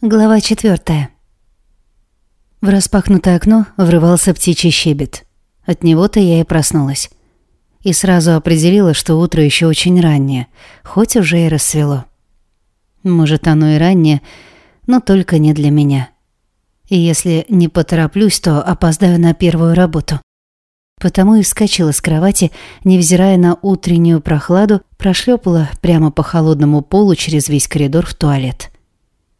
Глава четвертая. В распахнутое окно врывался птичий щебет. От него-то я и проснулась. И сразу определила, что утро еще очень раннее, хоть уже и рассвело. Может, оно и раннее, но только не для меня. И если не потороплюсь, то опоздаю на первую работу. Потому и вскочила с кровати, невзирая на утреннюю прохладу, прошлепала прямо по холодному полу через весь коридор в туалет.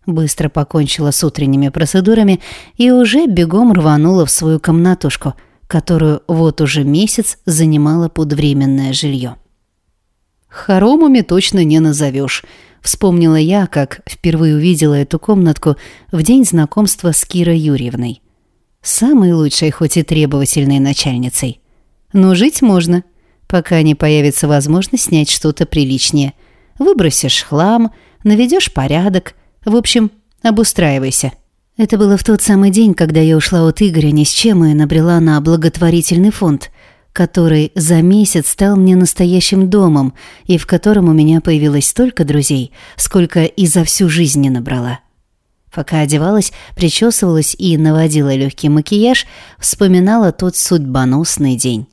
Быстро покончила с утренними процедурами и уже бегом рванула в свою комнатушку, которую вот уже месяц занимала под временное жилье. «Хоромами точно не назовешь», — вспомнила я, как впервые увидела эту комнатку в день знакомства с Кирой Юрьевной. Самой лучшей, хоть и требовательной начальницей. Но жить можно, пока не появится возможность снять что-то приличнее. Выбросишь хлам, наведешь порядок, в общем, обустраивайся. Это было в тот самый день, когда я ушла от Игоря ни с чем и набрела на благотворительный фонд, который за месяц стал мне настоящим домом и в котором у меня появилось столько друзей, сколько и за всю жизнь не набрала. Пока одевалась, причесывалась и наводила легкий макияж, вспоминала тот судьбоносный день.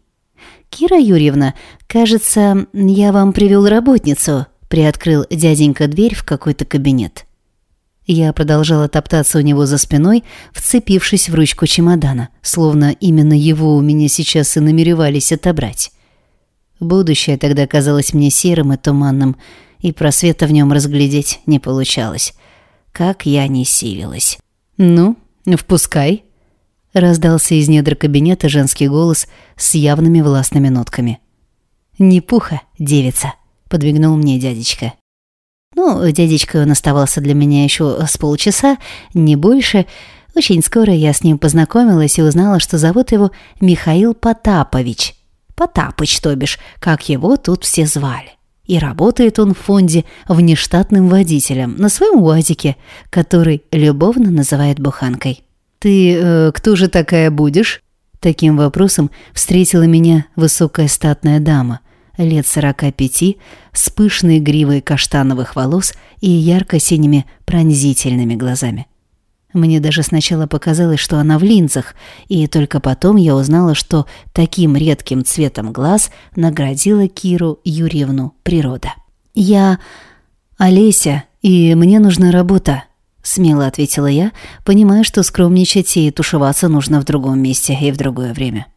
«Кира Юрьевна, кажется, я вам привел работницу», — приоткрыл дяденька дверь в какой-то кабинет. Я продолжала топтаться у него за спиной, вцепившись в ручку чемодана, словно именно его у меня сейчас и намеревались отобрать. Будущее тогда казалось мне серым и туманным, и просвета в нем разглядеть не получалось. Как я не силилась. «Ну, впускай», — раздался из недр кабинета женский голос с явными властными нотками. «Не пуха, девица», — подвигнул мне дядечка. Ну, дядечка он оставался для меня еще с полчаса, не больше. Очень скоро я с ним познакомилась и узнала, что зовут его Михаил Потапович. Потапыч, то бишь, как его тут все звали. И работает он в фонде внештатным водителем на своем УАЗике, который любовно называет буханкой. «Ты э, кто же такая будешь?» Таким вопросом встретила меня высокая статная дама лет сорока пяти, с пышной гривой каштановых волос и ярко-синими пронзительными глазами. Мне даже сначала показалось, что она в линзах, и только потом я узнала, что таким редким цветом глаз наградила Киру Юрьевну природа. «Я Олеся, и мне нужна работа», — смело ответила я, понимая, что скромничать и тушеваться нужно в другом месте и в другое время.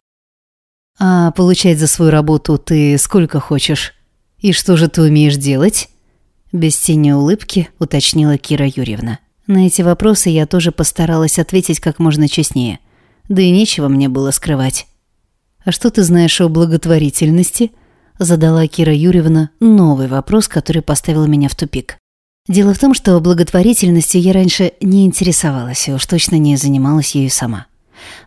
«А получать за свою работу ты сколько хочешь? И что же ты умеешь делать?» Без тени улыбки уточнила Кира Юрьевна. На эти вопросы я тоже постаралась ответить как можно честнее. Да и нечего мне было скрывать. «А что ты знаешь о благотворительности?» Задала Кира Юрьевна новый вопрос, который поставил меня в тупик. Дело в том, что благотворительностью я раньше не интересовалась и уж точно не занималась ею сама.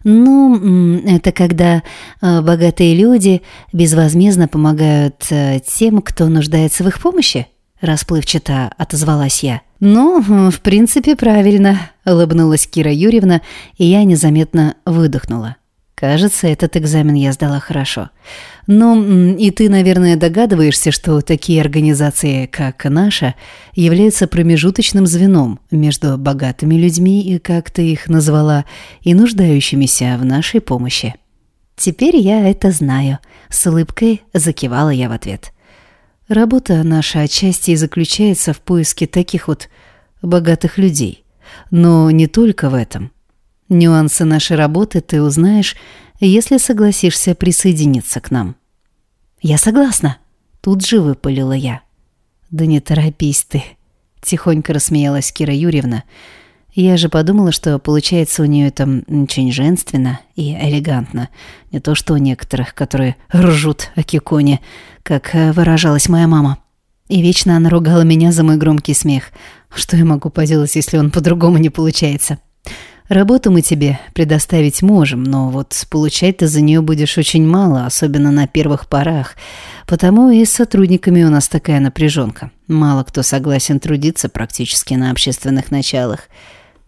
Ну, это когда э, богатые люди безвозмездно помогают э, тем, кто нуждается в их помощи, расплывчато отозвалась я. Ну, в принципе, правильно, улыбнулась Кира Юрьевна, и я незаметно выдохнула. Кажется, этот экзамен я сдала хорошо. Ну, и ты, наверное, догадываешься, что такие организации, как наша, являются промежуточным звеном между богатыми людьми, и как ты их назвала, и нуждающимися в нашей помощи. Теперь я это знаю. С улыбкой закивала я в ответ. Работа наша отчасти и заключается в поиске таких вот богатых людей. Но не только в этом. Нюансы нашей работы ты узнаешь, если согласишься присоединиться к нам». «Я согласна», — тут же выпалила я. «Да не торопись ты», — тихонько рассмеялась Кира Юрьевна. Я же подумала, что получается у нее это очень женственно и элегантно. Не то что у некоторых, которые ржут о киконе, как э, выражалась моя мама. И вечно она ругала меня за мой громкий смех. Что я могу поделать, если он по-другому не получается?» Работу мы тебе предоставить можем, но вот получать ты за нее будешь очень мало, особенно на первых порах. Потому и с сотрудниками у нас такая напряженка. Мало кто согласен трудиться практически на общественных началах.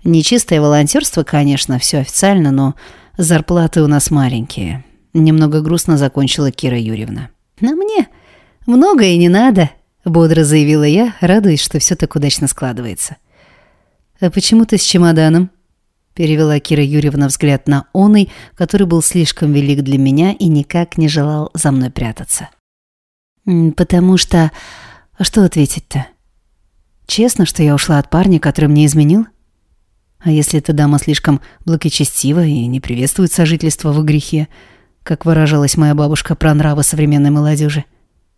Нечистое волонтерство, конечно, все официально, но зарплаты у нас маленькие. Немного грустно закончила Кира Юрьевна. На мне много и не надо, бодро заявила я, радуясь, что все так удачно складывается. «А почему ты с чемоданом?» Перевела Кира Юрьевна взгляд на Оный, который был слишком велик для меня и никак не желал за мной прятаться. «Потому что... А что ответить-то? Честно, что я ушла от парня, который мне изменил? А если эта дама слишком благочестива и не приветствует сожительство в грехе, как выражалась моя бабушка про нравы современной молодежи?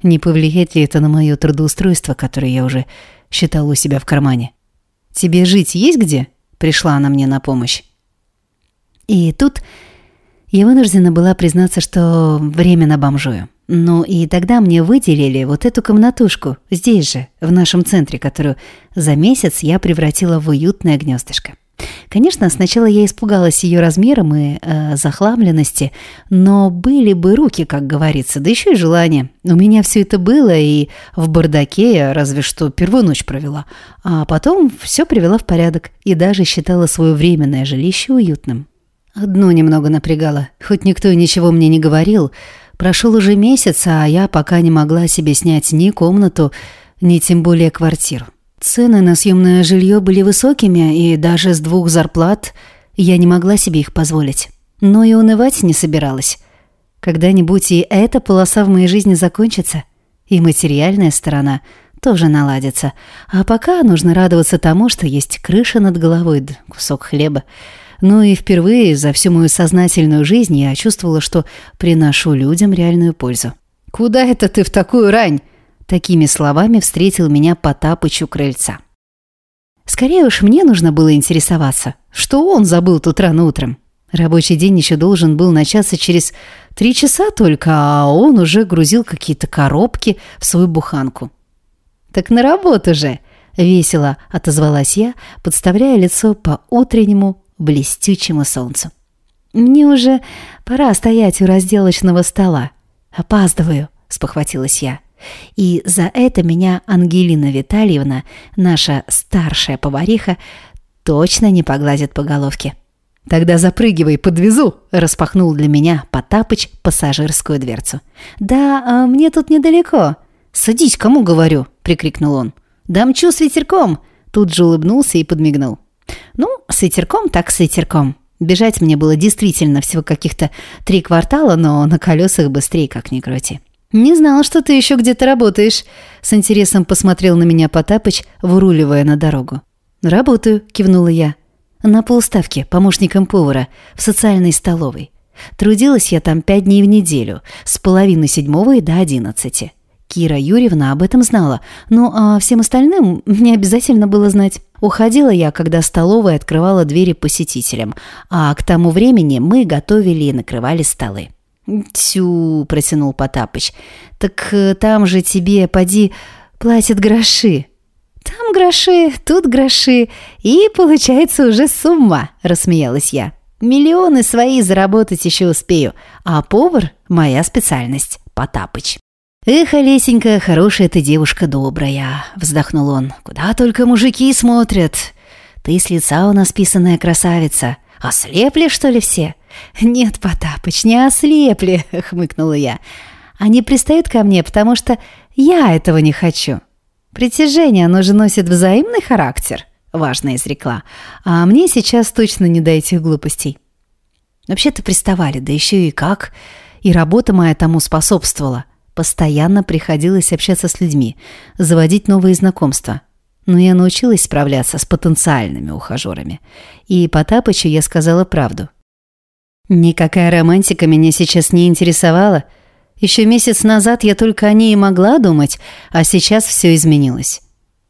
Не повлияет ли это на мое трудоустройство, которое я уже считала у себя в кармане? «Тебе жить есть где?» – пришла она мне на помощь. И тут я вынуждена была признаться, что временно бомжую. Ну и тогда мне выделили вот эту комнатушку, здесь же, в нашем центре, которую за месяц я превратила в уютное гнездышко. Конечно, сначала я испугалась ее размером и э, захламленности, но были бы руки, как говорится, да еще и желание. У меня все это было, и в бардаке я разве что первую ночь провела, а потом все привела в порядок и даже считала свое временное жилище уютным. Одно немного напрягало, хоть никто и ничего мне не говорил. Прошел уже месяц, а я пока не могла себе снять ни комнату, ни тем более квартиру. Цены на съемное жилье были высокими, и даже с двух зарплат я не могла себе их позволить. Но и унывать не собиралась. Когда-нибудь и эта полоса в моей жизни закончится, и материальная сторона тоже наладится. А пока нужно радоваться тому, что есть крыша над головой, да кусок хлеба. Ну и впервые за всю мою сознательную жизнь я чувствовала, что приношу людям реальную пользу. «Куда это ты в такую рань?» Такими словами встретил меня Потапыч у крыльца. Скорее уж мне нужно было интересоваться, что он забыл тут рано утром. Рабочий день еще должен был начаться через три часа только, а он уже грузил какие-то коробки в свою буханку. «Так на работу же!» — весело отозвалась я, подставляя лицо по утреннему блестючему солнцу. «Мне уже пора стоять у разделочного стола. Опаздываю», — спохватилась я. И за это меня Ангелина Витальевна, наша старшая повариха, точно не погладит по головке. «Тогда запрыгивай, подвезу!» – распахнул для меня Потапыч пассажирскую дверцу. «Да, а мне тут недалеко». «Садись, кому говорю!» – прикрикнул он. «Дамчу с ветерком!» Тут же улыбнулся и подмигнул. «Ну, с ветерком так с ветерком». Бежать мне было действительно всего каких-то три квартала, но на колесах быстрее, как ни крути. «Не знал, что ты еще где-то работаешь», — с интересом посмотрел на меня Потапыч, выруливая на дорогу. «Работаю», — кивнула я. «На полставки, помощником повара, в социальной столовой. Трудилась я там пять дней в неделю, с половины седьмого и до одиннадцати. Кира Юрьевна об этом знала, ну а всем остальным не обязательно было знать. Уходила я, когда столовая открывала двери посетителям, а к тому времени мы готовили и накрывали столы. «Тю», — протянул Потапыч, — «так э, там же тебе, поди, платят гроши». «Там гроши, тут гроши, и получается уже сумма», — рассмеялась я. «Миллионы свои заработать еще успею, а повар — моя специальность, Потапыч». «Эх, Олесенька, хорошая ты девушка добрая», — вздохнул он. «Куда только мужики смотрят. Ты с лица у нас писаная красавица. Ослепли, что ли, все?» «Нет, Потапыч, не ослепли», — хмыкнула я. «Они пристают ко мне, потому что я этого не хочу. Притяжение, оно же носит взаимный характер», — важно изрекла. «А мне сейчас точно не до этих глупостей». Вообще-то приставали, да еще и как. И работа моя тому способствовала. Постоянно приходилось общаться с людьми, заводить новые знакомства. Но я научилась справляться с потенциальными ухажерами. И Потапычу я сказала правду. Никакая романтика меня сейчас не интересовала. Еще месяц назад я только о ней и могла думать, а сейчас все изменилось.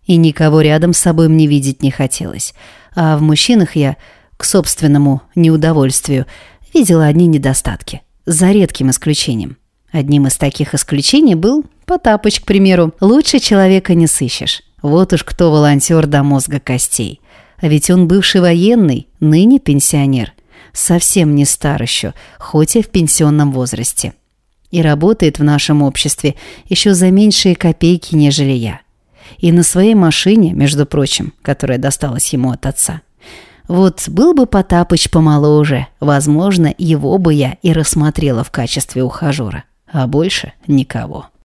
И никого рядом с собой мне видеть не хотелось. А в мужчинах я, к собственному неудовольствию, видела одни недостатки. За редким исключением. Одним из таких исключений был Потапыч, к примеру. Лучше человека не сыщешь. Вот уж кто волонтер до мозга костей. А ведь он бывший военный, ныне пенсионер совсем не стар еще, хоть и в пенсионном возрасте. И работает в нашем обществе еще за меньшие копейки, нежели я. И на своей машине, между прочим, которая досталась ему от отца. Вот был бы Потапыч помоложе, возможно, его бы я и рассмотрела в качестве ухажера. А больше никого.